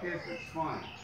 cases, fine.